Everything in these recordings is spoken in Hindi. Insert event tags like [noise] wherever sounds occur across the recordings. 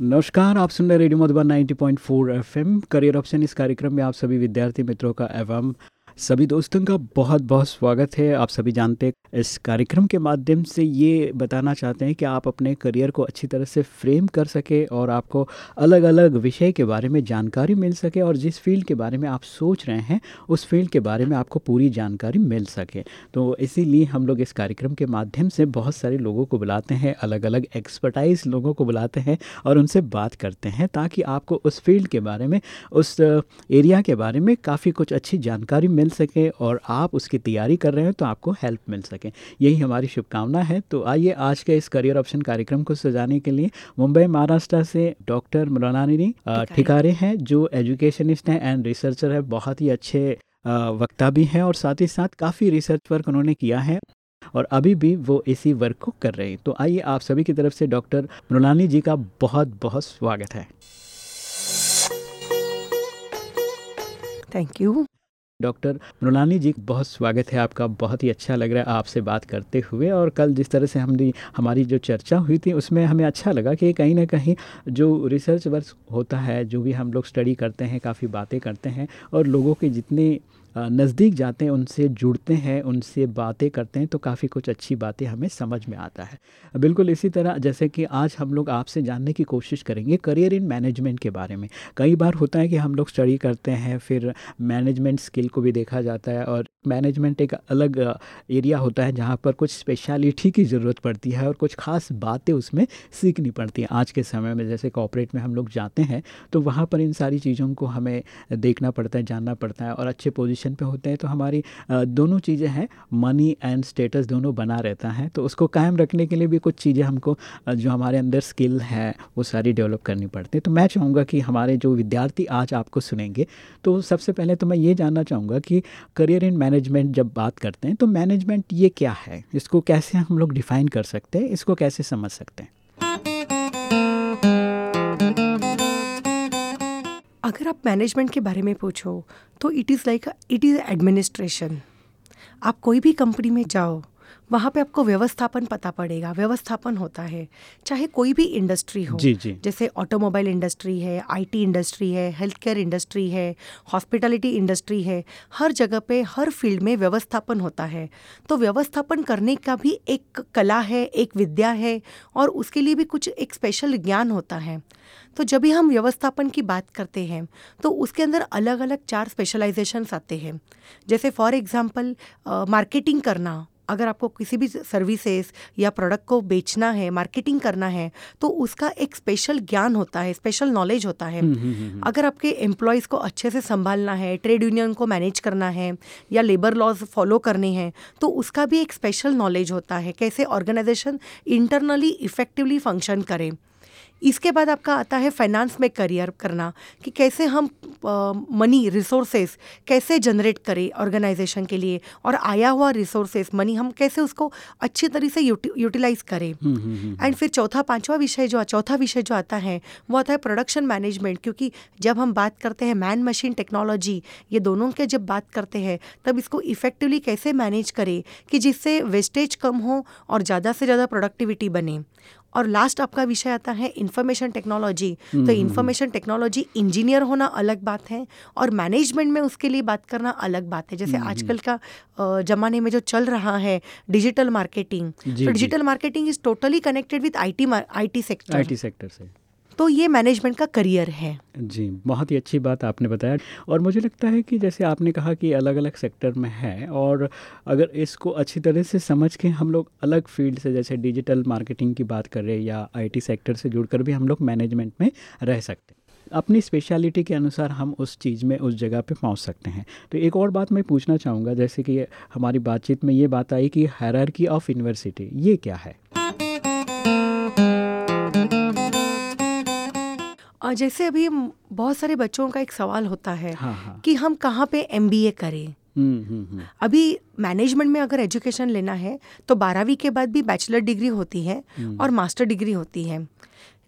नमस्कार, आप सुन रहे radio Madhuban 90.4 FM. Career option इस कार्यक्रम में आप सभी विद्यार्थी मित्रों का एवं सभी दोस्तों का बहुत बहुत स्वागत है। आप सभी जानते हैं इस कार्यक्रम के माध्यम से ये बताना चाहते हैं कि आप अपने करियर को अच्छी तरह से फ्रेम कर सके और आपको अलग अलग विषय के बारे में जानकारी मिल सके और जिस फ़ील्ड के बारे में आप सोच रहे हैं, उस फ़ील्ड के बारे में आपको पूरी जानकारी मिल सके। तो इसीलिए हम लोग इस कार्यक्रम के माध्यम से बहुत सारे लोगों को बुलाते हैं अलग अलग एक्सपर्टाइज लोगों को बुलाते हैं और उनसे बात करते हैं ताकि आपको उस फ़ील्ड के बारे में, उस एरिया के बारे में काफ़ी कुछ अच्छी जानकारी मिल सके और आप उसकी तैयारी कर रहे हैं तो आपको हेल्प मिल सके। यही हमारी शुभकामना है। तो आइए आज के इस करियर ऑप्शन कार्यक्रम को सजाने के लिए मुंबई महाराष्ट्र से डॉक्टर मृणालिनी ठिकारे हैं जो एजुकेशनिस्ट हैं एंड रिसर्चर है बहुत ही अच्छे वक्ता भी हैं और साथ ही साथ काफ़ी रिसर्च वर्क उन्होंने किया है और अभी भी वो इसी वर्क को कर रहे हैं। तो आइए आप सभी की तरफ़ से डॉक्टर मृणाली जी का बहुत बहुत स्वागत है। Thank you doctor Mrinali ji, बहुत स्वागत है आपका, बहुत ही अच्छा लग रहा है आपसे बात करते हुए और कल जिस तरह से हमने, हमारी जो चर्चा हुई थी, उसमें हमें अच्छा लगा कि कहीं ना कहीं जो रिसर्च वर्क होता है, जो भी हम लोग स्टडी करते हैं, काफ़ी बातें करते हैं और लोगों के जितने नज़दीक जाते हैं, उनसे जुड़ते हैं, उनसे बातें करते हैं तो काफ़ी कुछ अच्छी बातें हमें समझ में आता है। बिल्कुल इसी तरह जैसे कि आज हम लोग आपसे जानने की कोशिश करेंगे करियर इन मैनेजमेंट के बारे में। कई बार होता है कि हम लोग स्टडी करते हैं, फिर मैनेजमेंट स्किल को भी देखा जाता है और मैनेजमेंट एक अलग एरिया होता है जहाँ पर कुछ स्पेशलिटी की ज़रूरत पड़ती है और कुछ ख़ास बातें उसमें सीखनी पड़ती हैं। आज के समय में जैसे कॉपरेट में हम लोग जाते हैं तो वहाँ पर इन सारी चीज़ों को हमें देखना पड़ता है, जानना पड़ता है और अच्छे पोजिशन पर होते हैं तो हमारी दोनों चीज़ें हैं मनी एंड स्टेटस दोनों बना रहता है तो उसको कायम रखने के लिए भी कुछ चीज़ें हमको जो हमारे अंदर स्किल है, वो सारी डेवलप करनी पड़ती है। तो मैं चाहूँगा कि हमारे जो विद्यार्थी आज आपको सुनेंगे तो सबसे पहले तो मैं ये जानना चाहूँगा कि करियर इन मैनेजमेंट जब बात करते हैं तो मैनेजमेंट ये क्या है? इसको कैसे हम लोग डिफ़ाइन कर सकते हैं? इसको कैसे समझ सकते हैं? अगर आप मैनेजमेंट के बारे में पूछो तो it is like it is administration आप कोई भी कंपनी में जाओ वहाँ पे आपको व्यवस्थापन पता पड़ेगा व्यवस्थापन होता है। चाहे कोई भी इंडस्ट्री हो जी जी। जैसे ऑटोमोबाइल इंडस्ट्री है आईटी इंडस्ट्री है हेल्थ केयर इंडस्ट्री है हॉस्पिटलिटी इंडस्ट्री है हर जगह पे हर फ़ील्ड में व्यवस्थापन होता है। तो व्यवस्थापन करने का भी एक कला है एक विद्या है और उसके लिए भी कुछ एक स्पेशल ज्ञान होता है। तो जब भी हम व्यवस्थापन की बात करते हैं तो उसके अंदर अलग अलग चार स्पेशलाइजेशंस आते हैं। जैसे फॉर एग्ज़ाम्पल मार्केटिंग करना अगर आपको किसी भी सर्विसेज़ या प्रोडक्ट को बेचना है मार्केटिंग करना है तो उसका एक स्पेशल ज्ञान होता है स्पेशल नॉलेज होता है। अगर आपके एम्प्लॉयज़ को अच्छे से संभालना है ट्रेड यूनियन को मैनेज करना है या लेबर लॉज फॉलो करने हैं तो उसका भी एक स्पेशल नॉलेज होता है कैसे ऑर्गेनाइजेशन इंटरनली इफेक्टिवली फ़ंक्शन करें। इसके बाद आपका आता है फाइनेंस में करियर करना कि कैसे हम मनी रिसोर्सेस कैसे जनरेट करें ऑर्गेनाइजेशन के लिए और आया हुआ रिसोर्सेज मनी हम कैसे उसको अच्छी तरह से यूटिलाइज करें। एंड फिर चौथा पांचवा विषय जो चौथा विषय जो आता है वो आता है प्रोडक्शन मैनेजमेंट क्योंकि जब हम बात करते हैं मैन मशीन टेक्नोलॉजी ये दोनों के जब बात करते हैं तब इसको इफेक्टिवली कैसे मैनेज करें कि जिससे वेस्टेज कम हो और ज़्यादा से ज़्यादा प्रोडक्टिविटी बने। और लास्ट आपका विषय आता है इन्फॉर्मेशन टेक्नोलॉजी तो इन्फॉर्मेशन टेक्नोलॉजी इंजीनियर होना अलग बात है और मैनेजमेंट में उसके लिए बात करना अलग बात है। जैसे आजकल का ज़माने में जो चल रहा है डिजिटल मार्केटिंग तो digital marketing is totally connected with I T sector IT sector से। तो ये मैनेजमेंट का करियर है। जी, बहुत ही अच्छी बात आपने बताया और मुझे लगता है कि जैसे आपने कहा कि अलग अलग सेक्टर में है और अगर इसको अच्छी तरह से समझ के हम लोग अलग फ़ील्ड से जैसे डिजिटल मार्केटिंग की बात करें या आईटी सेक्टर से जुड़कर भी हम लोग मैनेजमेंट में रह सकते हैं। अपनी स्पेशलिटी के अनुसार हम उस चीज़ में, उस जगह पे पहुँच सकते हैं। तो एक और बात मैं पूछना चाहूँगा, जैसे कि हमारी बातचीत में ये बात आई कि हैरार्की ऑफ़ यूनिवर्सिटी ये क्या है? जैसे अभी बहुत सारे बच्चों का एक सवाल होता है हाँ हाँ। कि हम कहाँ पे एमबीए करें? ए हम्म हम्म। अभी मैनेजमेंट में अगर एजुकेशन लेना है तो बारहवीं के बाद भी बैचलर डिग्री होती है और मास्टर डिग्री होती है।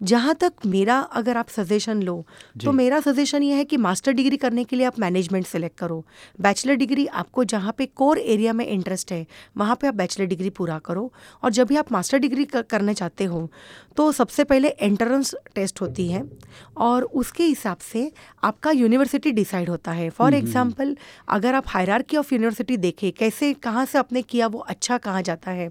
जहाँ तक मेरा अगर आप सजेशन लो तो मेरा सजेशन ये है कि मास्टर डिग्री करने के लिए आप मैनेजमेंट सेलेक्ट करो। बैचलर डिग्री आपको जहाँ पे कोर एरिया में इंटरेस्ट है वहाँ पे आप बैचलर डिग्री पूरा करो। और जब भी आप मास्टर डिग्री कर, करने चाहते हो तो सबसे पहले एंट्रेंस टेस्ट होती है और उसके हिसाब से आपका यूनिवर्सिटी डिसाइड होता है। फॉर एग्ज़ाम्पल अगर आप हायरार्की ऑफ़ यूनिवर्सिटी देखें कैसे कहाँ से आपने किया वो अच्छा कहाँ जाता है?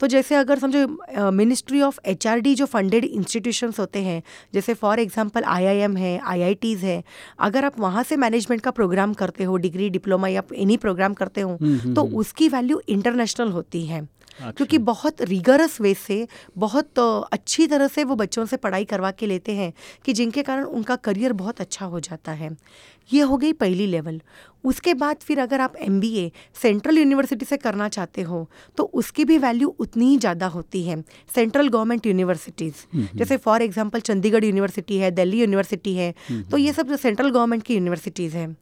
तो जैसे अगर समझो मिनिस्ट्री ऑफ़ एचआरडी जो फंडेड इंस्टीट्यूशंस होते हैं जैसे फॉर एग्जांपल आईआईएम है आईआईटीज़ है अगर आप वहाँ से मैनेजमेंट का प्रोग्राम करते हो डिग्री डिप्लोमा या एनी प्रोग्राम करते हो तो उसकी वैल्यू इंटरनेशनल होती है। क्योंकि बहुत रिगरस वे से बहुत अच्छी तरह से वो बच्चों से पढ़ाई करवा के लेते हैं कि जिनके कारण उनका करियर बहुत अच्छा हो जाता है। ये हो गई पहली लेवल उसके बाद फिर अगर आप एमबीए सेंट्रल यूनिवर्सिटी से करना चाहते हो तो उसकी भी वैल्यू उतनी ही ज़्यादा होती है सेंट्रल गवर्नमेंट यूनिवर्सिटीज़ जैसे फॉर एग्जांपल चंडीगढ़ यूनिवर्सिटी है दिल्ली यूनिवर्सिटी है तो ये सब सेंट्रल गवर्नमेंट की यूनिवर्सिटीज़ हैं.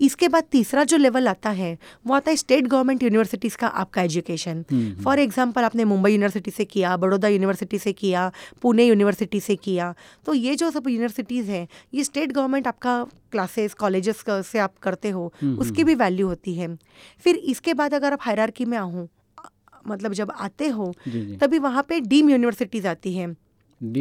इसके बाद तीसरा जो लेवल आता है वो आता है स्टेट गवर्नमेंट यूनिवर्सिटीज़ का आपका एजुकेशन फॉर एग्ज़ाम्पल आपने मुंबई यूनिवर्सिटी से किया बड़ौदा यूनिवर्सिटी से किया पुणे यूनिवर्सिटी से किया तो ये जो सब यूनिवर्सिटीज़ हैं ये स्टेट गवर्नमेंट आपका क्लासेस कॉलेजेस से आप करते हो उसकी भी वैल्यू होती है। फिर इसके बाद अगर आप हायरार्की में आहूँ मतलब जब आते हो तभी वहाँ पे डीम यूनिवर्सिटीज़ आती हैं।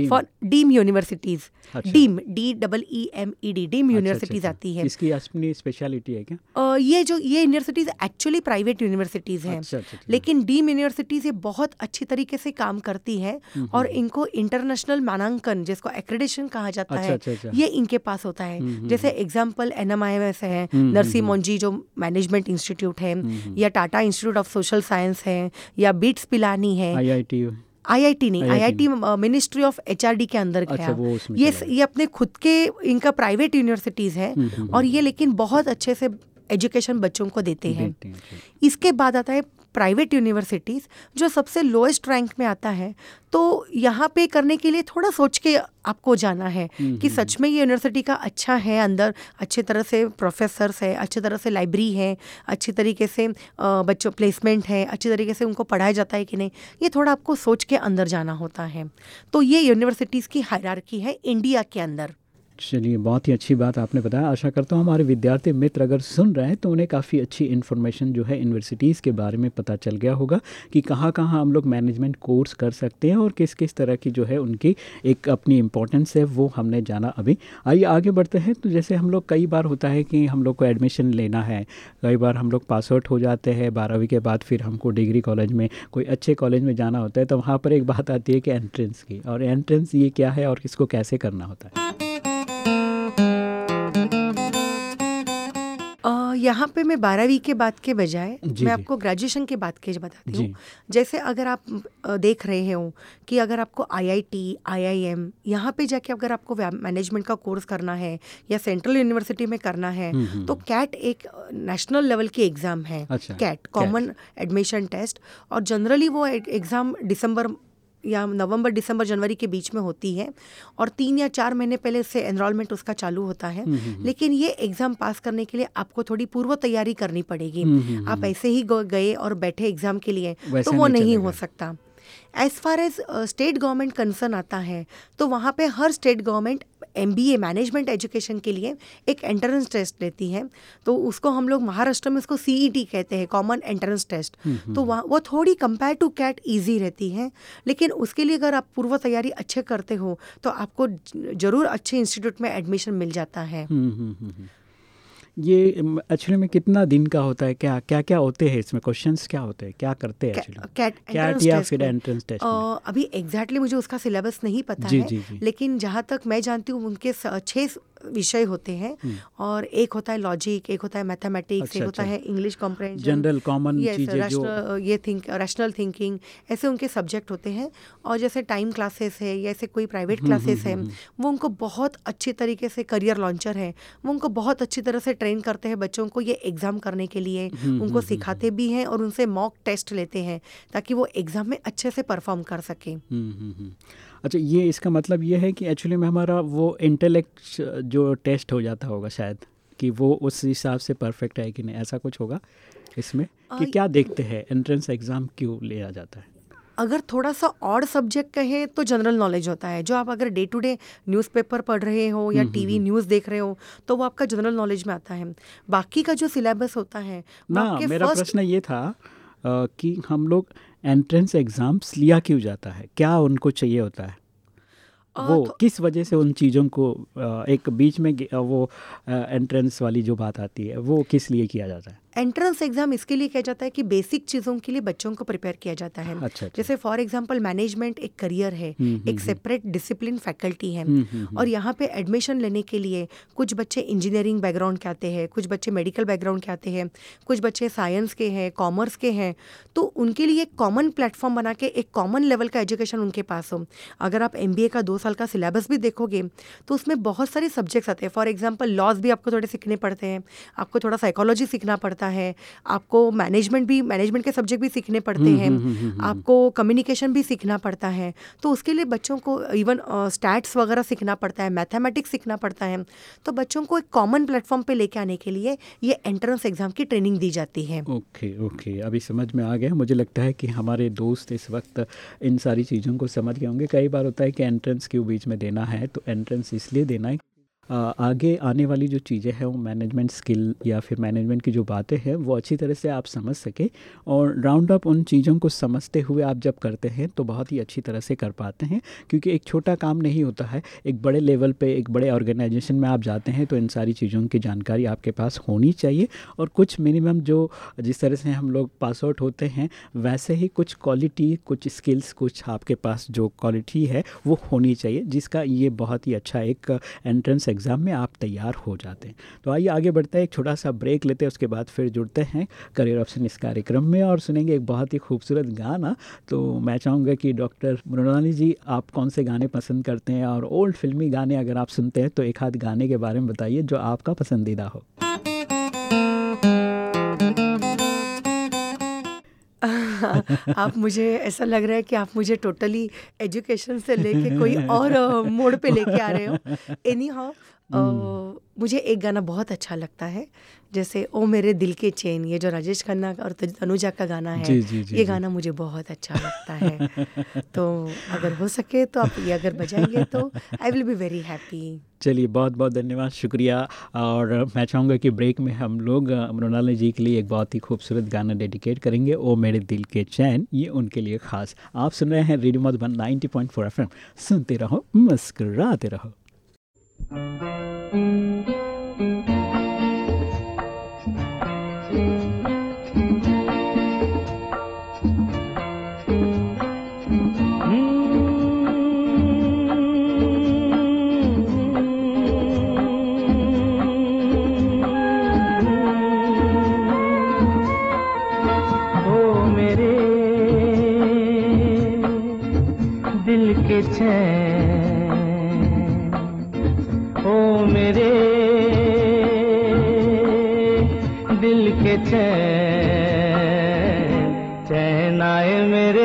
For deem universities. अच्छा। Deem D double E M E D deem अच्छा, यूनिवर्सिटीज़ अच्छा, आती है। इसकी अपनी स्पेशलिटी है क्या? अ, ये जो ये यूनिवर्सिटीज़ एक्चुअली प्राइवेट यूनिवर्सिटीज़ हैं। लेकिन डीम यूनिवर्सिटीज़ ये बहुत अच्छी तरीके से काम करती है और इनको इंटरनेशनल मानांकन जिसको एक्रेडिशन कहा जाता है। ये इनके पास होता है। जैसे example N M I M S है नरसी मोन्जी जो मैनेजमेंट इंस्टीट्यूट है या Tata institute of social science है या बीट्स पिलानी है। आईआईटी नहीं आईआईटी मिनिस्ट्री ऑफ़ एचआरडी के अंदर गया। अच्छा, ये ये अपने खुद के इनका प्राइवेट यूनिवर्सिटीज़ है और ये लेकिन बहुत अच्छे से एजुकेशन बच्चों को देते हैं। इसके बाद आता है प्राइवेट यूनिवर्सिटीज़ जो सबसे लोएस्ट रैंक में आता है तो यहाँ पे करने के लिए थोड़ा सोच के आपको जाना है कि सच में ये यूनिवर्सिटी का अच्छा है अंदर अच्छे तरह से प्रोफेसर्स है अच्छी तरह से लाइब्रेरी है अच्छी तरीके से बच्चों प्लेसमेंट है अच्छी तरीके से उनको पढ़ाया जाता है कि नहीं ये थोड़ा आपको सोच के अंदर जाना होता है। तो ये यूनिवर्सिटीज़ की हायरार्की है इंडिया के अंदर। चलिए, बहुत ही अच्छी बात आपने बताया। आशा करता हूँ हमारे विद्यार्थी मित्र अगर सुन रहे हैं तो उन्हें काफ़ी अच्छी इन्फॉर्मेशन जो है यूनिवर्सिटीज़ के बारे में पता चल गया होगा कि कहाँ कहाँ हम लोग मैनेजमेंट कोर्स कर सकते हैं और किस किस तरह की जो है उनकी एक अपनी इम्पोर्टेंस है, वो हमने जाना अभी। आइए, आगे बढ़ते हैं। तो जैसे हम लोग कई बार होता है कि हम लोग को एडमिशन लेना है, कई बार हम लोग पास आउट हो जाते हैं, बारहवीं के बाद फिर हमको डिग्री कॉलेज में, कोई अच्छे कॉलेज में जाना होता है तो वहाँ पर एक बात आती है कि एंट्रेंस की। और एंट्रेंस ये क्या है और किसको कैसे करना होता है? यहाँ पे मैं बारहवीं के बाद के बजाय मैं आपको ग्रेजुएशन के बाद के बताती हूँ। जैसे अगर आप देख रहे हो कि अगर आपको आईआईटी, आईआईएम यहाँ पे जाके अगर आपको मैनेजमेंट का कोर्स करना है या सेंट्रल यूनिवर्सिटी में करना है तो कैट एक नेशनल लेवल की एग्ज़ाम है। कैट कॉमन एडमिशन टेस्ट और जनरली वो एग्ज़ाम दिसंबर या नवंबर दिसंबर जनवरी के बीच में होती है और तीन या चार महीने पहले से एनरोलमेंट उसका चालू होता है। लेकिन ये एग्ज़ाम पास करने के लिए आपको थोड़ी पूर्व तैयारी करनी पड़ेगी। आप ऐसे ही गए और बैठे एग्ज़ाम के लिए तो वो नहीं नहीं हो सकता। As far as state government concern आता है तो वहाँ पे हर state government M B A management education के लिए एक एंट्रेंस टेस्ट लेती है। तो उसको हम लोग महाराष्ट्र में उसको सी ई टी कहते हैं कॉमन एंट्रेंस टेस्ट तो वहाँ वो थोड़ी कंपेयर टू कैट ईजी रहती है। लेकिन उसके लिए अगर आप पूर्व तैयारी अच्छे करते हो तो आपको ज़रूर अच्छे इंस्टीट्यूट में एडमिशन मिल जाता है। ये एक्चुअली में कितना दिन का होता है? क्या क्या क्या होते हैं इसमें? क्वेश्चंस क्या होते हैं? क्या करते हैं एक्चुअली कैट या फिर एंट्रेंस टेस्ट अभी एग्जैक्टली मुझे उसका सिलेबस नहीं पता जी, है जी, जी। लेकिन जहाँ तक मैं जानती हूँ उनके छः विषय होते हैं और एक होता है लॉजिक एक होता है मैथमेटिक्स अच्छा, एक होता अच्छा। है इंग्लिश कॉम्प्रहेंशन जनरल कॉमन चीज़ें जो ये थिंक रैशनल थिंकिंग ऐसे उनके सब्जेक्ट होते हैं। और जैसे टाइम क्लासेस है या ऐसे कोई प्राइवेट क्लासेस है वो उनको बहुत अच्छी तरीके से करियर लॉन्चर है। वो उनको बहुत अच्छी तरह से ट्रेन करते हैं बच्चों को ये एग्ज़ाम करने के लिए। उनको सिखाते भी हैं और उनसे मॉक टेस्ट लेते हैं ताकि वो एग्ज़ाम में अच्छे से परफॉर्म कर सकें। हम्म, हम्म, हम्म। अच्छा ये इसका मतलब ये है कि एक्चुअली में हमारा वो इंटेलेक्ट जो टेस्ट हो जाता होगा शायद कि वो उस हिसाब से परफेक्ट है कि नहीं ऐसा कुछ होगा इसमें? कि क्या देखते हैं? एंट्रेंस एग्ज़ाम क्यों लिया जाता है? अगर थोड़ा सा और सब्जेक्ट कहे तो जनरल नॉलेज होता है। जो आप अगर डे टू डे न्यूज़पेपर पढ़ रहे हो या टीवी हम्म, न्यूज़ हम्म, हम्म। देख रहे हो तो वो आपका जनरल नॉलेज में आता है। बाकी का जो सिलेबस होता है ना मेरा प्रश्न ये था आ, कि हम लोग एंट्रेंस एग्ज़ाम्स लिया क्यों जाता है? क्या उनको चाहिए होता है? वो तो, किस वजह से उन चीज़ों को एक बीच में वो एंट्रेंस वाली जो बात आती है वो किस लिए किया जाता है? एंट्रेंस एग्ज़ाम इसके लिए किया जाता है कि बेसिक चीज़ों के लिए बच्चों को प्रिपेयर किया जाता है। अच्छा, अच्छा। जैसे फॉर एग्जांपल मैनेजमेंट एक करियर है हम्म, हम्म, एक सेपरेट डिसिप्लिन फैकल्टी है। हम्म, और यहाँ पे एडमिशन लेने के लिए कुछ बच्चे इंजीनियरिंग बैकग्राउंड के आते हैं कुछ बच्चे मेडिकल बैकग्राउंड के आते हैं कुछ बच्चे साइंस के हैं कॉमर्स के हैं तो उनके लिए एक कॉमन प्लेटफॉर्म बना के एक कॉमन लेवल का एजुकेशन उनके पास हो। अगर आप एमबीए का दो साल का सिलेबस भी देखोगे तो उसमें बहुत सारे सब्जेक्ट्स आते हैं। फॉर एग्ज़ाम्पल लॉज भी आपको थोड़े सीखने पड़ते हैं आपको थोड़ा साइकोलॉजी सीखना पड़ता है आपको मैनेजमेंट भी मैनेजमेंट के सब्जेक्ट भी सीखने पड़ते हम्म, हैं हम्म, हम्म, आपको कम्युनिकेशन भी सीखना पड़ता है तो उसके लिए बच्चों को इवन स्टैट्स वगैरह सीखना पड़ता है मैथमेटिक्स सीखना पड़ता है तो बच्चों को एक कॉमन प्लेटफॉर्म पे लेके आने के लिए ये एंट्रेंस एग्ज़ाम की ट्रेनिंग दी जाती है। ओके ओके अभी समझ में आ गया मुझे लगता है कि हमारे दोस्त इस वक्त इन सारी चीज़ों को समझ गए होंगे। कई बार होता है कि एंट्रेंस क्यों बीच में देना है तो एंट्रेंस इसलिए देना है आगे आने वाली जो चीज़ें हैं, वो मैनेजमेंट स्किल या फिर मैनेजमेंट की जो बातें हैं, वो अच्छी तरह से आप समझ सकें और राउंड अप उन चीज़ों को समझते हुए आप जब करते हैं तो बहुत ही अच्छी तरह से कर पाते हैं। क्योंकि एक छोटा काम नहीं होता है, एक बड़े लेवल पे, एक बड़े ऑर्गेनाइजेशन में आप जाते हैं तो इन सारी चीज़ों की जानकारी आपके पास होनी चाहिए और कुछ मिनिमम जो जिस तरह से हम लोग पास आउट होते हैं, वैसे ही कुछ क्वालिटी कुछ स्किल्स कुछ आपके पास जो क्वालिटी है, वो होनी चाहिए, जिसका ये बहुत ही अच्छा एक एंट्रेंस एग्ज़ाम में आप तैयार हो जाते हैं। तो आइए आगे बढ़ते हैं, एक छोटा सा ब्रेक लेते हैं, उसके बाद फिर जुड़ते हैं करियर ऑप्शन इस कार्यक्रम में और सुनेंगे एक बहुत ही खूबसूरत गाना। तो मैं चाहूँगा कि डॉक्टर मृणाली जी, आप कौन से गाने पसंद करते हैं? और ओल्ड फिल्मी गाने अगर आप सुनते हैं तो एक हाथ गाने के बारे में बताइए जो आपका पसंदीदा हो। [laughs] आप मुझे ऐसा लग रहा है कि आप मुझे टोटली एजुकेशन से लेके कोई और मोड़ पे लेके आ रहे हो। [laughs] एनी हाउ मुझे एक गाना बहुत अच्छा लगता है जैसे ओ मेरे दिल के चैन ये जो राजेश खन्ना और अनुजा का गाना है जी, जी, जी, ये गाना मुझे बहुत अच्छा लगता है। [laughs] तो अगर हो सके तो आप ये अगर बजाएँगे तो I will be very happy चलिए बहुत बहुत धन्यवाद शुक्रिया। और मैं चाहूँगा कि ब्रेक में हम लोग मृणाली जी के लिए एक बहुत ही खूबसूरत गाना डेडिकेट करेंगे ओ मेरे दिल के चैन ये उनके लिए खास। आप सुन रहे हैं रेडियो मधुबन 90.4 एफएम। सुनते रहो मुस्कुराते रहो। दिल के चैन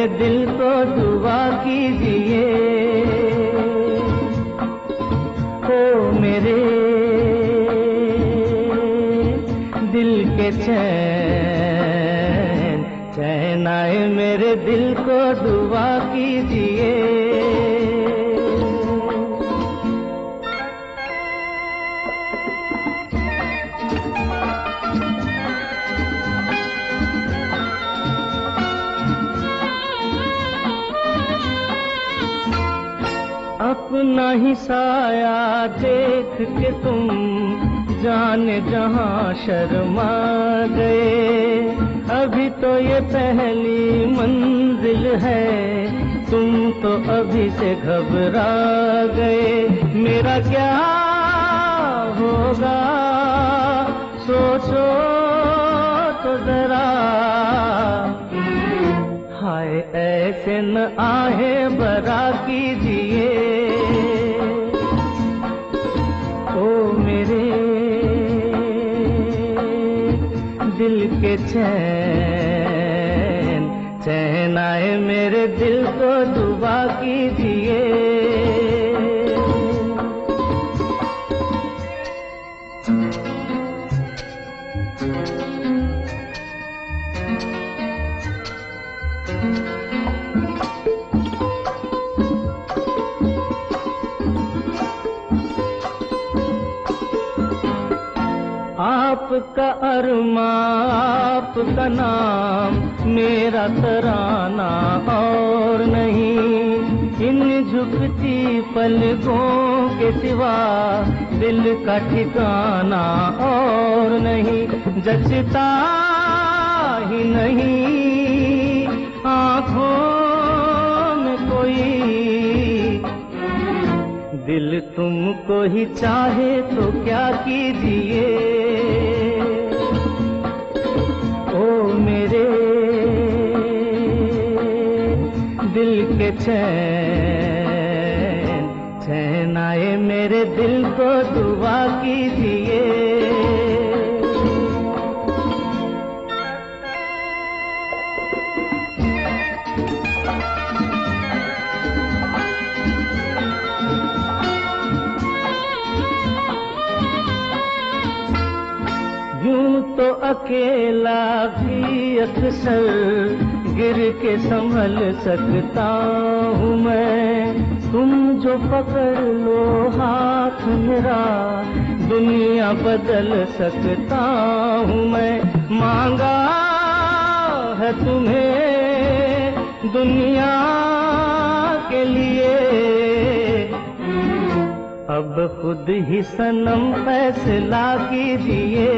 अपना ही साया, देख के तुम जाने जहाँ शर्मा गए। अभी तो ये पहली मंजिल है, तुम तो अभी से घबरा गए। मेरा क्या होगा? सोचो तो जरा। हाय, ऐसे न आहे बरा कीजिए चैन चैन आए मेरे दिल को आपका नाम मेरा तराना और नहीं। इन झुकती पलकों के सिवा दिल का ठिकाना और नहीं। जचता ही नहीं आँखों में कोई। दिल तुमको ही चाहे तो क्या कीजिए? चैन चैन आए मेरे दिल को दुआ कीजिए। तो अकेला भी अक्सर गिर के संभल सकता हूँ मैं। तुम जो पकड़ लो हाथ मेरा, दुनिया बदल सकता हूँ मैं। मांगा है तुम्हें दुनिया के लिए। अब खुद ही सनम फैसला कीजिए।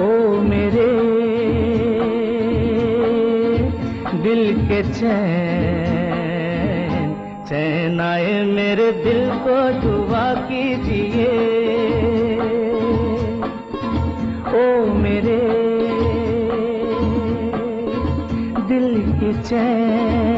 ओ मेरे के चैन चैन आए मेरे दिल को दुआ कीजिए। ओ मेरे दिल के चैन।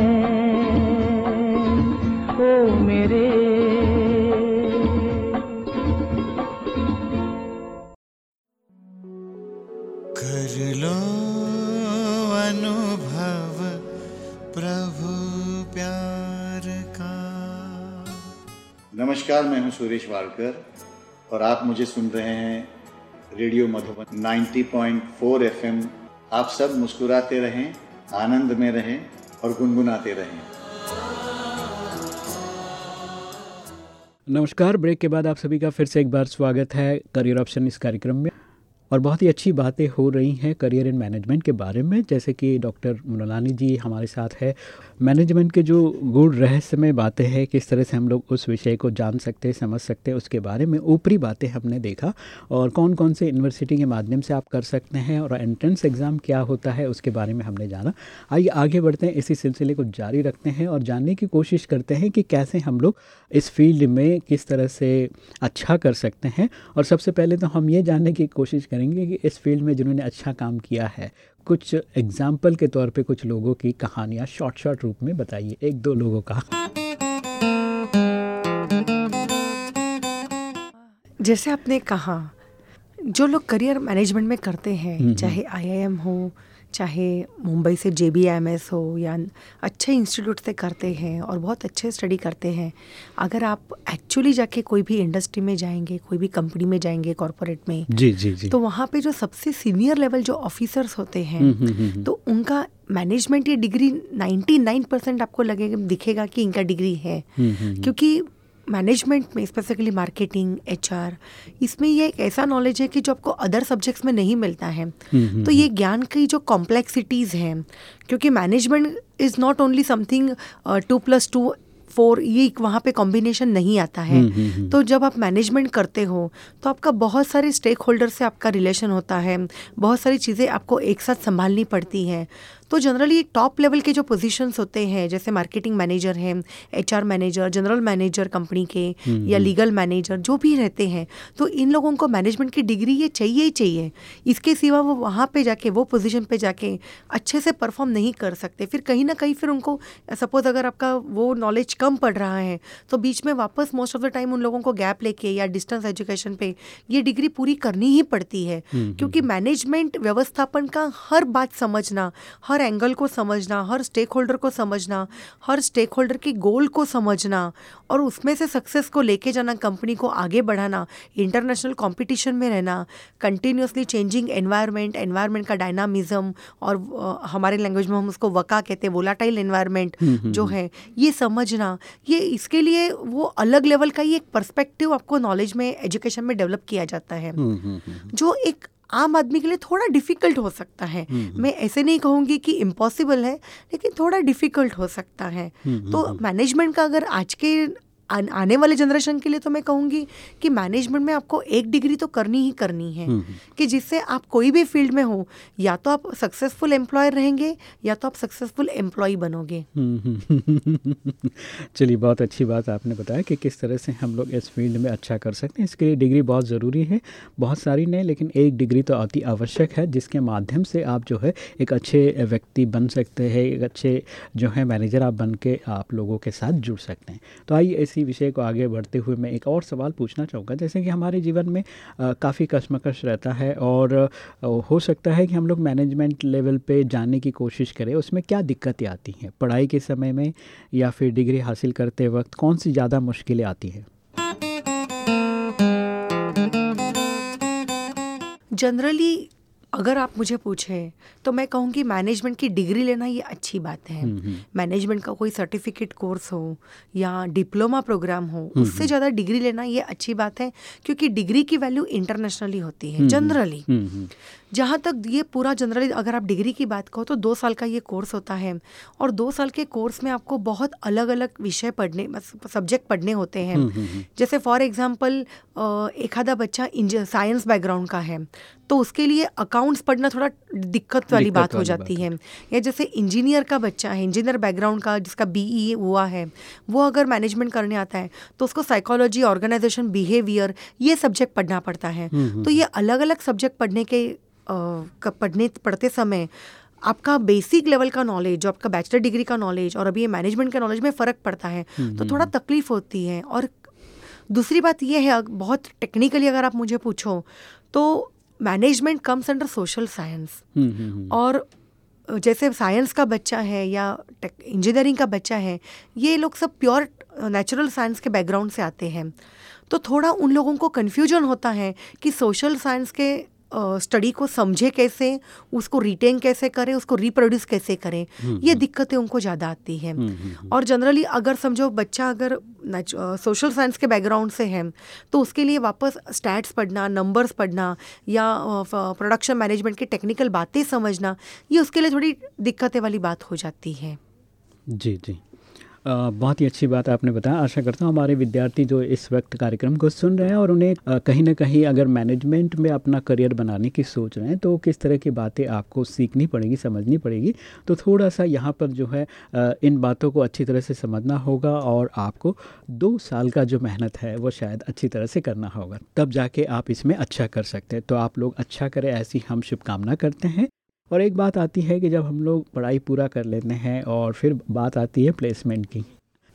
नमस्कार, मैं हूँ सुरेश वाडकर और आप मुझे सुन रहे हैं रेडियो मधुबन 90.4 एफएम। आप सब मुस्कुराते रहें, आनंद में रहें और गुनगुनाते रहें। नमस्कार, ब्रेक के बाद आप सभी का फिर से एक बार स्वागत है करियर ऑप्शन इस कार्यक्रम में। और बहुत ही अच्छी बातें हो रही हैं करियर इन मैनेजमेंट के बारे में, जैसे कि डॉक्टर मुनलानी जी हमारे साथ है। मैनेजमेंट के जो गुण रहस्यमय बातें हैं, किस तरह से हम लोग उस विषय को जान सकते हैं समझ सकते हैं, उसके बारे में ऊपरी बातें हमने देखा। और कौन कौन से यूनिवर्सिटी के माध्यम से आप कर सकते हैं और एंट्रेंस एग्ज़ाम क्या होता है, उसके बारे में हमने जाना। आइए आगे बढ़ते हैं, इसी सिलसिले को जारी रखते हैं और जानने की कोशिश करते हैं कि कैसे हम लोग इस फ़ील्ड में किस तरह से अच्छा कर सकते हैं। और सबसे पहले तो हम ये जानने की कोशिश करेंगे कि इस फ़ील्ड में जिन्होंने अच्छा काम किया है कुछ एग्ज़ाम्पल के तौर पे कुछ लोगों की कहानियाँ शॉर्ट शॉर्ट रूप में बताइए एक दो लोगों का। जैसे आपने कहा जो लोग करियर मैनेजमेंट में करते हैं चाहे आईआईएम हो चाहे मुंबई से जे बी एम एस हो या अच्छे इंस्टीट्यूट से करते हैं और बहुत अच्छे स्टडी करते हैं अगर आप एक्चुअली जाके कोई भी इंडस्ट्री में जाएँगे कोई भी कंपनी में जाएँगे कॉरपोरेट में जी जी जी। तो वहाँ पे जो सबसे सीनियर लेवल जो ऑफिसर्स होते हैं हम्म, हम्म, हम्म, तो उनका मैनेजमेंट ये डिग्री 99 परसेंट आपको लगेगा दिखेगा कि इनका डिग्री है। हम्म, क्योंकि मैनेजमेंट में स्पेसिफिकली मार्केटिंग एचआर इसमें ये एक ऐसा नॉलेज है कि जो आपको अदर सब्जेक्ट्स में नहीं मिलता है। हम्म, तो ये ज्ञान की जो कॉम्प्लेक्सिटीज़ हैं क्योंकि management is not only something two plus two four ये वहाँ पे कॉम्बिनेशन नहीं आता है। हम्म, हम्म, हम्म। तो जब आप मैनेजमेंट करते हो तो आपका बहुत सारे स्टेक होल्डर से आपका रिलेशन होता है बहुत सारी चीज़ें आपको एक साथ संभालनी पड़ती हैं। तो जनरली एक टॉप लेवल के जो पोजीशंस होते हैं जैसे मार्केटिंग मैनेजर हैं HR manager general manager company के या लीगल मैनेजर जो भी रहते हैं तो इन लोगों को मैनेजमेंट की डिग्री ये चाहिए ही चाहिए। इसके सिवा वो वहाँ पे जाके वो पोजीशन पे जाके अच्छे से परफॉर्म नहीं कर सकते। फिर कहीं ना कहीं फिर उनको सपोज़ अगर आपका वो नॉलेज कम पड़ रहा है तो बीच में वापस मोस्ट ऑफ़ द टाइम उन लोगों को गैप लेके या डिस्टेंस एजुकेशन पे ये डिग्री पूरी करनी ही पड़ती है। क्योंकि मैनेजमेंट व्यवस्थापन का हर बात समझना हर हर एंगल को समझना हर स्टेक होल्डर को समझना हर स्टेक होल्डर की गोल को समझना और उसमें से सक्सेस को लेके जाना कंपनी को आगे बढ़ाना इंटरनेशनल कंपटीशन में रहना कंटिन्यूसली चेंजिंग एनवायरनमेंट एनवायरनमेंट का डायनामिज्म और हमारे लैंग्वेज में हम उसको वका कहते हैं वोलाटाइल एनवायरनमेंट जो है ये समझना ये इसके लिए वो अलग लेवल का ही एक पर्सपेक्टिव आपको नॉलेज में एजुकेशन में डेवलप किया जाता है। हम्म, हम्म, हम्म, जो एक आम आदमी के लिए थोड़ा डिफ़िकल्ट हो सकता है। मैं ऐसे नहीं कहूँगी कि इम्पॉसिबल है लेकिन थोड़ा डिफ़िकल्ट हो सकता है। तो मैनेजमेंट का अगर आज के आन- वाले जनरेशन के लिए तो मैं कहूँगी कि मैनेजमेंट में आपको एक डिग्री तो करनी ही करनी है कि जिससे आप कोई भी फ़ील्ड में हो या तो आप सक्सेसफुल एम्प्लॉयर रहेंगे या तो आप सक्सेसफुल एम्प्लॉय बनोगे। हम्म, [laughs] चलिए बहुत अच्छी बात आपने बताया कि किस तरह से हम लोग इस फ़ील्ड में अच्छा कर सकते हैं। इसके लिए डिग्री बहुत ज़रूरी है। बहुत सारी नहीं लेकिन एक डिग्री तो अति आवश्यक है जिसके माध्यम से आप जो है एक अच्छे व्यक्ति बन सकते हैं एक अच्छे जो है मैनेजर आप बन के आप लोगों के साथ जुड़ सकते हैं। तो आइए इसी विषय को आगे बढ़ते हुए मैं एक और सवाल पूछना चाहूँगा। जैसे कि हमारे जीवन में काफ़ी कशमकश रहता है और हो सकता है कि हम लोग मैनेजमेंट लेवल पे जाने की कोशिश करें, उसमें क्या दिक्कतें आती हैं? पढ़ाई के समय में या फिर डिग्री हासिल करते वक्त कौन सी ज़्यादा मुश्किलें आती हैं? जनरली अगर आप मुझे पूछें तो मैं कहूँगी मैनेजमेंट की डिग्री लेना ये अच्छी बात है। मैनेजमेंट का कोई सर्टिफिकेट कोर्स हो या डिप्लोमा प्रोग्राम हो उससे ज़्यादा डिग्री लेना ये अच्छी बात है क्योंकि डिग्री की वैल्यू इंटरनेशनली होती है जनरली हम्म, हम्म, जहाँ तक ये पूरा जनरली अगर आप डिग्री की बात कहो तो दो साल का ये कोर्स होता है। और दो साल के कोर्स में आपको बहुत अलग अलग विषय पढ़ने सब्जेक्ट पढ़ने होते हैं। जैसे फॉर एग्जांपल एखादा बच्चा साइंस बैकग्राउंड का है। तो उसके लिए अकाउंट्स पढ़ना थोड़ा दिक्कत वाली दिक्कत बात हो जाती बात है। या जैसे इंजीनियर का बच्चा है इंजीनियर बैकग्राउंड का जिसका बीई हुआ है वो अगर मैनेजमेंट करने आता है तो उसको साइकोलॉजी ऑर्गेनाइजेशन बिहेवियर ये सब्जेक्ट पढ़ना पड़ता है। तो ये अलग अलग सब्जेक्ट पढ़ने के पढ़ने पढ़ते समय आपका बेसिक लेवल का नॉलेज जो आपका बैचलर डिग्री का नॉलेज और अभी ये मैनेजमेंट के नॉलेज में फ़र्क पड़ता है तो थोड़ा तकलीफ़ होती है। और दूसरी बात ये है बहुत टेक्निकली अगर आप मुझे पूछो तो management comes under social science और जैसे साइंस का बच्चा है या इंजीनियरिंग का बच्चा है ये लोग सब प्योर नेचुरल साइंस के बैकग्राउंड से आते हैं। तो थोड़ा उन लोगों को कन्फ्यूज़न होता है कि सोशल साइंस के स्टडी को समझे कैसे उसको रिटेन कैसे करें उसको रिप्रोड्यूस कैसे करें ये दिक्कतें उनको ज़्यादा आती हैं। और जनरली अगर समझो बच्चा अगर सोशल साइंस के बैकग्राउंड से है तो उसके लिए वापस स्टैट्स पढ़ना नंबर्स पढ़ना या प्रोडक्शन मैनेजमेंट की टेक्निकल बातें समझना ये उसके लिए थोड़ी दिक्कतें वाली बात हो जाती है। जी जी। बहुत ही अच्छी बात आपने बताया। आशा करता हूँ हमारे विद्यार्थी जो इस वक्त कार्यक्रम को सुन रहे हैं और उन्हें कहीं ना कहीं अगर मैनेजमेंट में अपना करियर बनाने की सोच रहे हैं तो किस तरह की बातें आपको सीखनी पड़ेगी, समझनी पड़ेगी तो थोड़ा सा यहाँ पर जो है इन बातों को अच्छी तरह से समझना होगा और आपको दो साल का जो मेहनत है, वो शायद अच्छी तरह से करना होगा। तब जाके आप इसमें अच्छा कर सकते हैं। तो आप लोग अच्छा करें, ऐसी हम शुभकामना करते हैं। और एक बात आती है कि जब हम लोग पढ़ाई पूरा कर लेते हैं और फिर बात आती है प्लेसमेंट की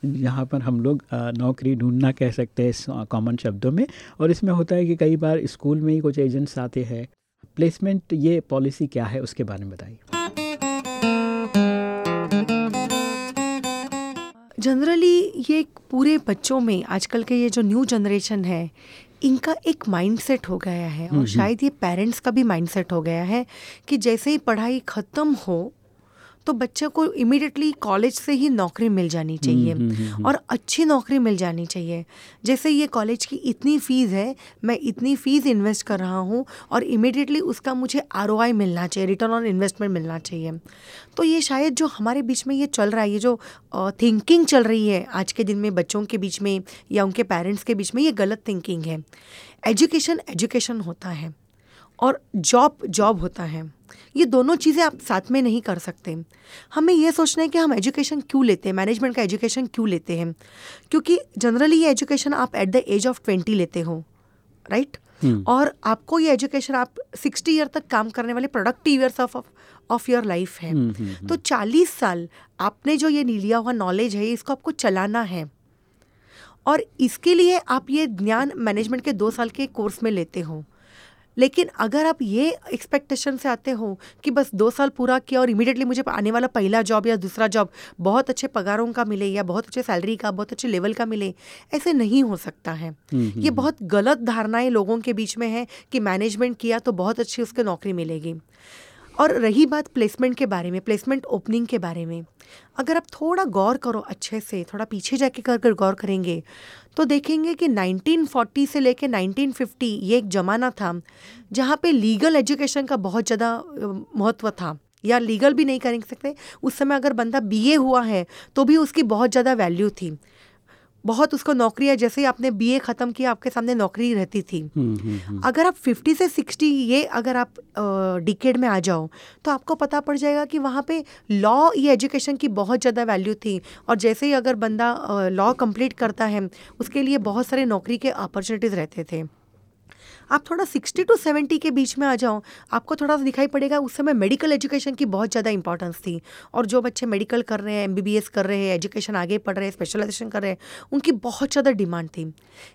यहाँ पर हम लोग नौकरी ढूंढना कह सकते हैं कॉमन शब्दों में। और इसमें होता है कि कई बार स्कूल में ही कुछ एजेंट्स आते हैं। प्लेसमेंट ये पॉलिसी क्या है उसके बारे में बताइए। जनरली ये पूरे बच्चों में आजकल के ये जो न्यू जनरेशन है इनका एक माइंडसेट हो गया है और शायद ये पेरेंट्स का भी माइंडसेट हो गया है कि जैसे ही पढ़ाई ख़त्म हो तो बच्चे को इमिडिएटली कॉलेज से ही नौकरी मिल जानी चाहिए। और अच्छी नौकरी मिल जानी चाहिए। जैसे ये कॉलेज की इतनी फ़ीस है मैं इतनी फ़ीस इन्वेस्ट कर रहा हूँ और इमिडिएटली उसका मुझे आरओआई मिलना चाहिए रिटर्न ऑन इन्वेस्टमेंट मिलना चाहिए। तो ये शायद जो हमारे बीच में ये चल रहा है ये जो थिंकिंग चल रही है आज के दिन में बच्चों के बीच में या उनके पेरेंट्स के बीच में ये गलत थिंकिंग है। एजुकेशन एजुकेशन होता है। और जॉब जॉब होता है। ये दोनों चीज़ें आप साथ में नहीं कर सकते। हमें ये सोचना है कि हम एजुकेशन क्यों लेते हैं मैनेजमेंट का एजुकेशन क्यों लेते हैं? क्योंकि जनरली ये एजुकेशन आप at the age of twenty लेते हो राइट right? और आपको ये एजुकेशन आप सिक्सटी ईयर तक काम करने वाले productive years of of your life है। तो चालीस साल आपने जो ये लिया हुआ नॉलेज है इसको आपको चलाना है। और इसके लिए आप ये ज्ञान मैनेजमेंट के दो साल के कोर्स में लेते हो। लेकिन अगर आप ये एक्सपेक्टेशन से आते हो कि बस दो साल पूरा किया और इमीडिएटली मुझे आने वाला पहला जॉब या दूसरा जॉब बहुत अच्छे पगारों का मिले या बहुत अच्छे सैलरी का बहुत अच्छे लेवल का मिले ऐसे नहीं हो सकता है। ये बहुत गलत धारणाएँ लोगों के बीच में है कि मैनेजमेंट किया तो बहुत अच्छी उसको नौकरी मिलेगी। और रही बात प्लेसमेंट के बारे में प्लेसमेंट ओपनिंग के बारे में। अगर आप थोड़ा गौर करो अच्छे से, थोड़ा पीछे जाके कर कर गौर करेंगे तो देखेंगे कि 1940 से लेके 1950 ये एक ज़माना था, जहाँ पे लीगल एजुकेशन का बहुत ज़्यादा महत्व था। या लीगल भी नहीं कर सकते, उस समय अगर बंदा बीए हुआ है तो भी उसकी बहुत ज़्यादा वैल्यू थी। बहुत उसको नौकरी है जैसे ही आपने बीए ख़त्म किया आपके सामने नौकरी रहती थी। हम्म, हम्म, हम्म। अगर आप 50 से 60 ये अगर आप डिकेड में आ जाओ तो आपको पता पड़ जाएगा कि वहाँ पे लॉ ये एजुकेशन की बहुत ज़्यादा वैल्यू थी। और जैसे ही अगर बंदा लॉ कंप्लीट करता है उसके लिए बहुत सारे नौकरी के अपॉर्चुनिटीज़ रहते थे। आप थोड़ा सिक्सटी टू सेवेंटी के बीच में आ जाओ आपको थोड़ा सा दिखाई पड़ेगा उस समय मेडिकल एजुकेशन की बहुत ज़्यादा इंपॉर्टेंस थी। और जो बच्चे मेडिकल कर रहे हैं एम कर रहे हैं एजुकेशन आगे पढ़ रहे हैं स्पेशलाइजेशन कर रहे हैं उनकी बहुत ज़्यादा डिमांड थी।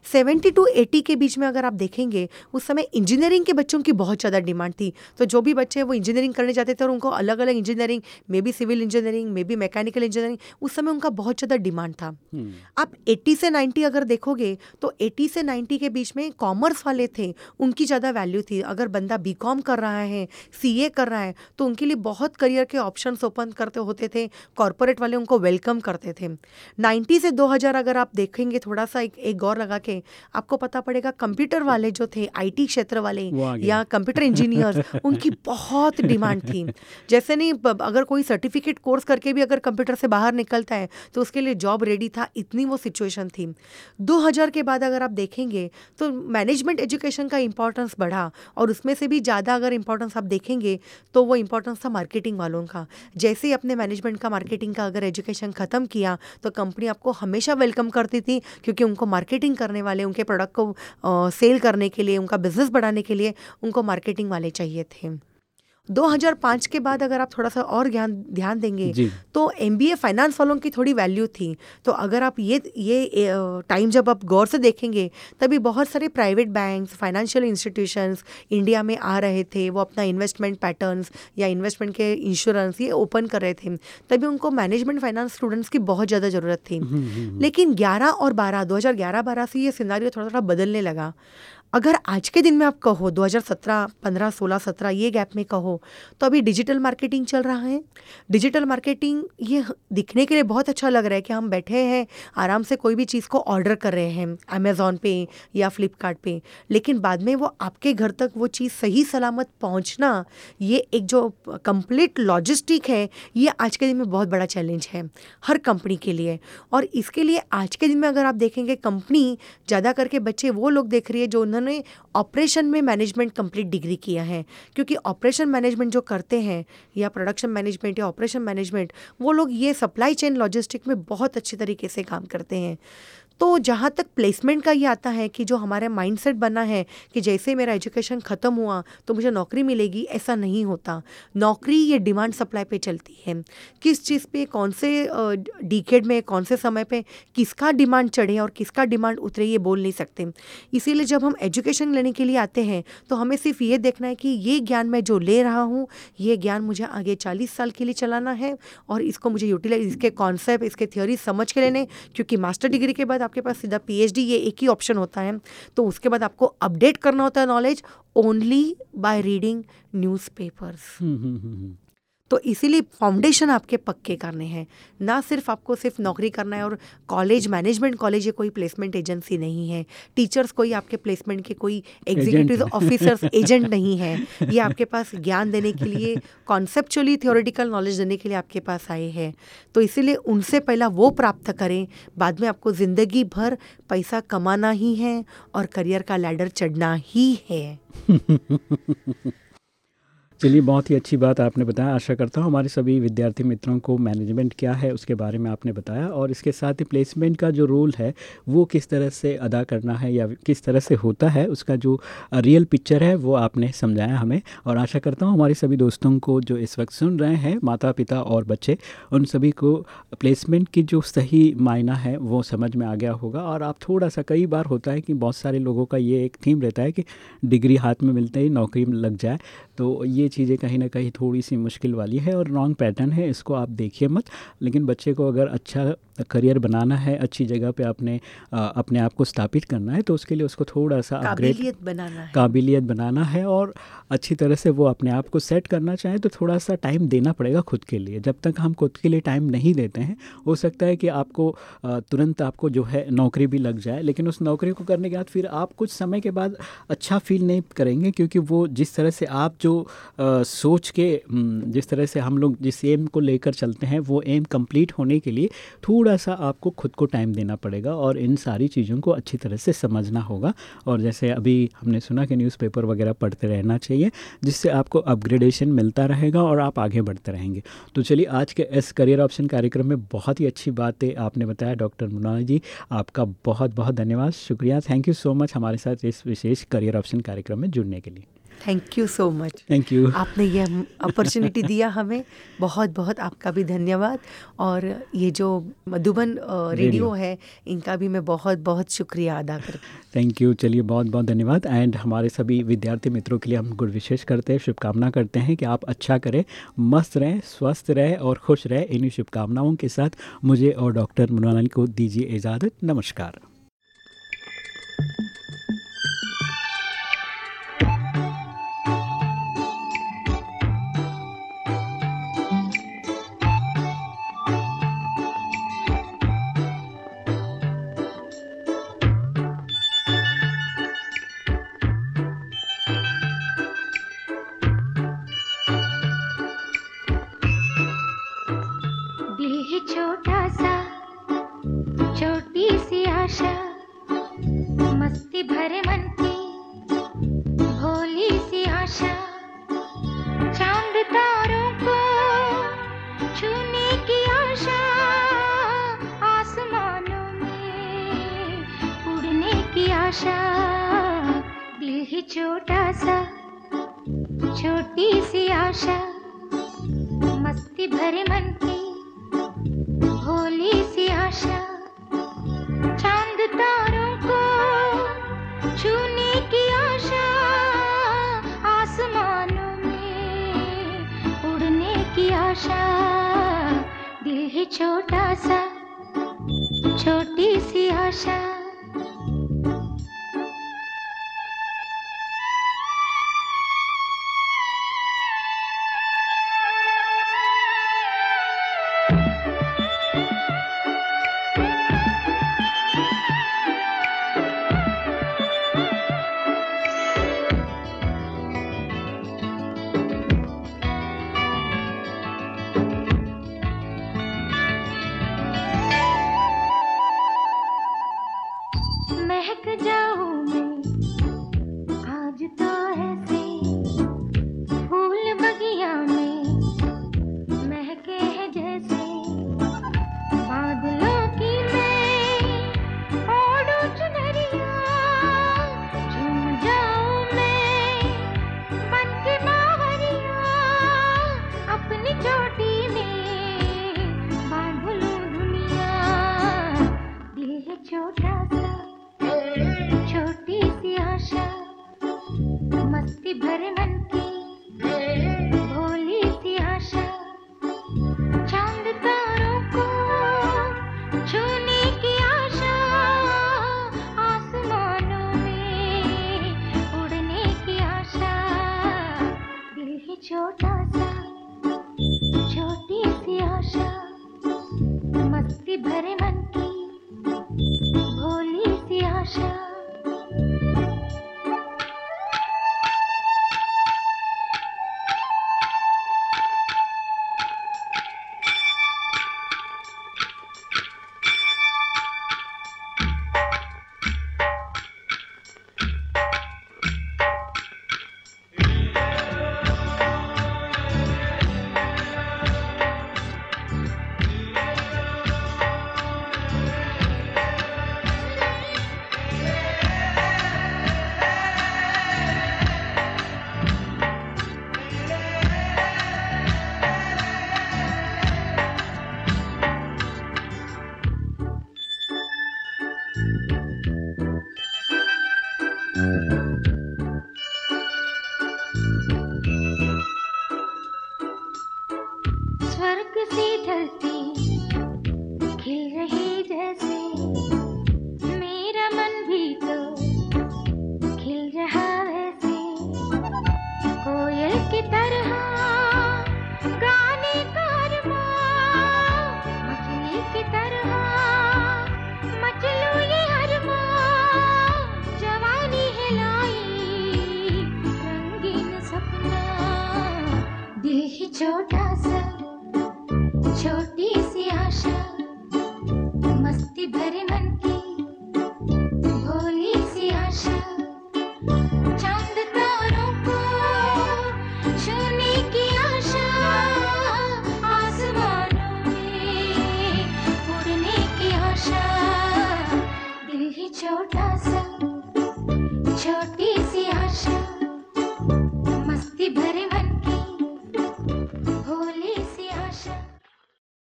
सेवेंटी टू एटी के बीच में अगर आप देखेंगे उस समय इंजीनियरिंग के बच्चों की बहुत ज़्यादा डिमांड थी। तो जो भी बच्चे वो इंजीनियरिंग करने जाते थे और उनको अलग अलग engineering maybe civil engineering maybe mechanical engineering उस समय उनका बहुत ज़्यादा डिमांड था। आप एट्टी से नाइन्टी अगर देखोगे तो एट्टी से नाइन्टी के बीच में कॉमर्स वाले थे उनकी ज़्यादा वैल्यू थी। अगर बंदा बी कॉम कर रहा है सीए कर रहा है तो उनके लिए बहुत करियर के ऑप्शन ओपन करते होते थे कॉरपोरेट वाले उनको वेलकम करते थे। नाइन्टी से दो हज़ार अगर आप देखेंगे थोड़ा सा एक, एक गौर लगा के आपको पता पड़ेगा कंप्यूटर वाले जो थे आईटी क्षेत्र वाले या कंप्यूटर इंजीनियर्स उनकी बहुत डिमांड थी। जैसे नहीं अगर कोई सर्टिफिकेट कोर्स करके भी अगर कंप्यूटर से बाहर निकलता है तो उसके लिए जॉब रेडी था इतनी वो सिचुएशन थी। 2000 के बाद अगर आप देखेंगे तो मैनेजमेंट एजुकेशन का इंपॉर्टेंस बढ़ा और उसमें से भी ज़्यादा अगर इंपॉर्टेंस आप देखेंगे तो वो इंपॉर्टेंस था मार्केटिंग वालों का। जैसे ही अपने मैनेजमेंट का मार्केटिंग का अगर एजुकेशन ख़त्म किया तो कंपनी आपको हमेशा वेलकम करती थी, क्योंकि उनको मार्केटिंग करने वाले, उनके प्रोडक्ट को सेल करने के लिए, उनका बिज़नेस बढ़ाने के लिए, उनको मार्केटिंग वाले चाहिए थे। 2005 के बाद अगर आप थोड़ा सा और ज्ञान ध्यान देंगे तो एम बी फाइनेंस वालों की थोड़ी वैल्यू थी। तो अगर आप ये ये टाइम जब आप गौर से देखेंगे तभी बहुत सारे private banks financial institutions India में आ रहे थे। वो अपना इन्वेस्टमेंट पैटर्न्स या इन्वेस्टमेंट के इंश्योरेंस ये ओपन कर रहे थे। तभी उनको मैनेजमेंट फाइनेंस स्टूडेंट्स की बहुत ज़्यादा ज़रूरत थी। हम्म, हम्म, हम्म। लेकिन ग्यारह और बारह दो हज़ार ग्यारह बारह से ये सिनारियो थोड़ा थोड़ा बदलने लगा। अगर आज के दिन में आप कहो 2017, 15, 16, 17 ये गैप में कहो तो अभी डिजिटल मार्केटिंग चल रहा है। डिजिटल मार्केटिंग ये दिखने के लिए बहुत अच्छा लग रहा है कि हम बैठे हैं आराम से कोई भी चीज़ को ऑर्डर कर रहे हैं अमेज़ोन पे या फ्लिपकार्ट पे। लेकिन बाद में वो आपके घर तक वो चीज़ सही सलामत पहुँचना ये एक जो कंप्लीट लॉजिस्टिक है ये आज के दिन में बहुत बड़ा चैलेंज है हर कंपनी के लिए। और इसके लिए आज के दिन में अगर आप देखेंगे कंपनी ज़्यादा करके बच्चे वो लोग देख रही है जो उन्होंने ऑपरेशन में मैनेजमेंट कंप्लीट डिग्री किया है। क्योंकि ऑपरेशन मैनेजमेंट जो करते हैं, या प्रोडक्शन मैनेजमेंट या ऑपरेशन मैनेजमेंट वो लोग ये सप्लाई चेन लॉजिस्टिक में बहुत अच्छे तरीके से काम करते हैं। तो जहाँ तक प्लेसमेंट का ये आता है कि जो हमारा माइंडसेट बना है कि जैसे मेरा एजुकेशन ख़त्म हुआ तो मुझे नौकरी मिलेगी, ऐसा नहीं होता। नौकरी ये डिमांड सप्लाई पे चलती है। किस चीज़ पे, कौन से डिकेड में, कौन से समय पे, किसका डिमांड चढ़े और किसका डिमांड उतरे, ये बोल नहीं सकते। इसीलिए जब हम एजुकेशन लेने के लिए आते हैं तो हमें सिर्फ़ ये देखना है कि ये ज्ञान मैं जो ले रहा हूँ, ये ज्ञान मुझे आगे चालीस साल के लिए चलाना है और इसको मुझे यूटिलाइज इसके कॉन्सेप्ट इसके थ्योरी समझ के लेने, क्योंकि मास्टर डिग्री के बाद आपके पास सीधा पीएचडी ये एक ही ऑप्शन होता है तो उसके बाद आपको अपडेट करना होता है knowledge only by reading newspapers तो इसीलिए फाउंडेशन आपके पक्के करने हैं। ना सिर्फ़ आपको सिर्फ़ नौकरी करना है और कॉलेज मैनेजमेंट कॉलेज ये कोई प्लेसमेंट एजेंसी नहीं है। टीचर्स कोई आपके प्लेसमेंट के कोई एग्जीक्यूटिव ऑफिसर्स एजेंट नहीं है। ये आपके पास ज्ञान देने के लिए कॉन्सेप्चुअली थियोरिटिकल नॉलेज देने के लिए आपके पास आए हैं। तो इसीलिए उनसे पहला वो प्राप्त करें। बाद में आपको ज़िंदगी भर पैसा कमाना ही है और करियर का लैडर चढ़ना ही है। [laughs] चलिए, बहुत ही अच्छी बात आपने बताया। आशा करता हूँ हमारे सभी विद्यार्थी मित्रों को मैनेजमेंट क्या है उसके बारे में आपने बताया और इसके साथ ही प्लेसमेंट का जो रोल है, वो किस तरह से अदा करना है या किस तरह से होता है, उसका जो रियल पिक्चर है, वो आपने समझाया हमें। और आशा करता हूँ हमारे सभी दोस्तों को जो इस वक्त सुन रहे हैं माता पिता और बच्चे, उन सभी को प्लेसमेंट की जो सही मायना है, वो समझ में आ गया होगा। और आप थोड़ा सा कई बार होता है कि बहुत सारे लोगों का ये एक थीम रहता है कि डिग्री हाथ में मिलते ही नौकरी लग जाए। तो ये चीज़ें कहीं ना कहीं थोड़ी सी मुश्किल वाली है और रॉन्ग पैटर्न है, इसको आप देखिए मत। लेकिन बच्चे को अगर अच्छा करियर बनाना है अच्छी जगह पे अपने अपने आप को स्थापित करना है तो उसके लिए उसको थोड़ा सा काबिलियत बनाना है। काबिलियत बनाना है और अच्छी तरह से वो अपने आप को सेट करना चाहे तो थोड़ा सा टाइम देना पड़ेगा खुद के लिए। जब तक हम खुद के लिए टाइम नहीं देते हैं हो सकता है कि आपको तुरंत आपको जो है नौकरी भी लग जाए लेकिन उस नौकरी को करने के बाद फिर आप कुछ समय के बाद अच्छा फील नहीं करेंगे क्योंकि वो जिस तरह से आप जो आ, सोच के जिस तरह से हम लोग जिस एम को लेकर चलते हैं वो एम कंप्लीट होने के लिए थोड़ा सा आपको खुद को टाइम देना पड़ेगा और इन सारी चीज़ों को अच्छी तरह से समझना होगा। और जैसे अभी हमने सुना कि न्यूज़पेपर वगैरह पढ़ते रहना चाहिए, जिससे आपको अपग्रेडेशन मिलता रहेगा और आप आगे बढ़ते रहेंगे। तो चलिए, आज के इस करियर ऑप्शन कार्यक्रम में बहुत ही अच्छी बातें आपने बताया। डॉक्टर मुनाना जी, आपका बहुत बहुत धन्यवाद। शुक्रिया। थैंक यू सो मच हमारे साथ इस विशेष करियर ऑप्शन कार्यक्रम में जुड़ने के लिए। Thank you so much thank you आपने ये अपॉर्चुनिटी दिया हमें। बहुत बहुत आपका भी धन्यवाद। और ये जो मधुबन रेडियो है इनका भी मैं बहुत बहुत शुक्रिया अदा कर थैंक यू चलिए बहुत बहुत धन्यवाद। एंड हमारे सभी विद्यार्थी मित्रों के लिए हम गुड विशेष करते हैं। शुभकामना करते हैं कि आप अच्छा करें मस्त रहें स्वस्थ रहें और खुश रहें। इन्हीं शुभकामनाओं के साथ मुझे और डॉक्टर मुनानी को दीजिए इजाज़त। नमस्कार।